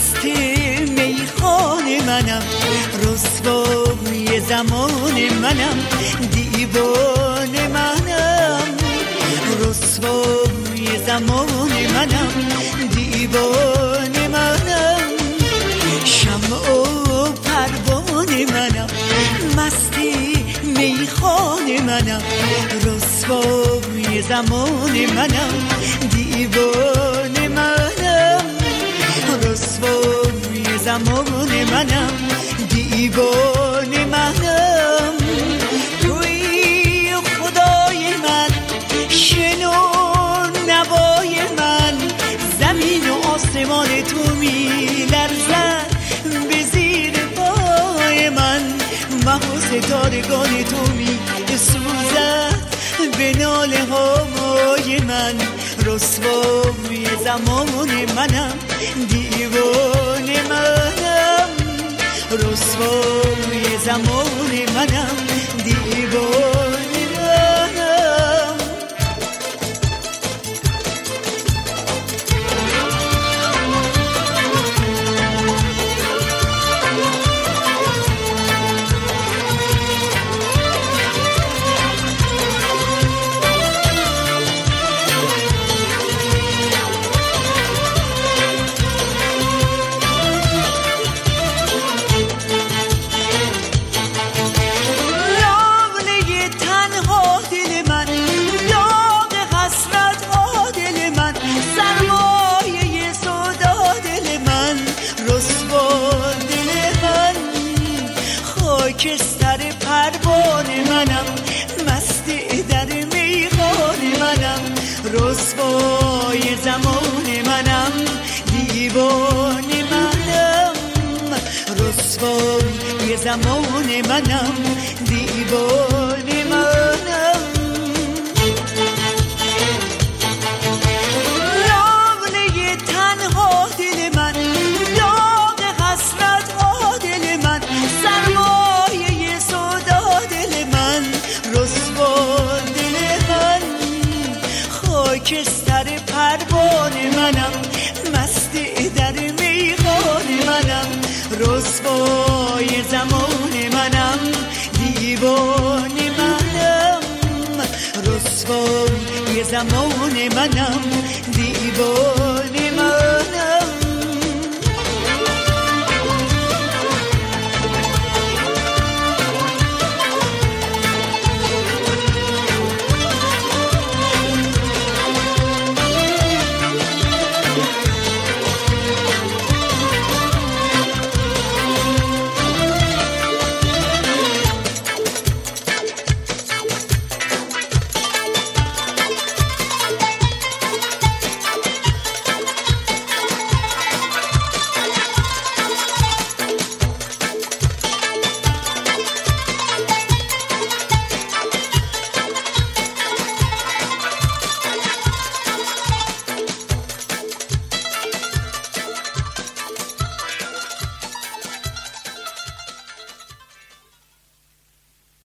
مست میخان منم. رسوای زمان منم دیوان منم. رسوای زمان منم دیوان منم. شمع و پروان منم مستی میخان منم. رسوای زمان منم دیوان منم. توی خدای من شنو نوای من. زمین و آسمان تو می لرزن به زیر پای من. مه و ستارگان تو می سوزد به ناله من. رسوای زمان منم دیوان رسوای زمان منم دیوان خاکستر پروان منم مست در میخان منم. رسوای زمان منم دیوان منم. رسوای زمان منم خاکستر پروان منم مست در میخان منم. رسوای زمان منم دیوان منم. رسوای زمان منم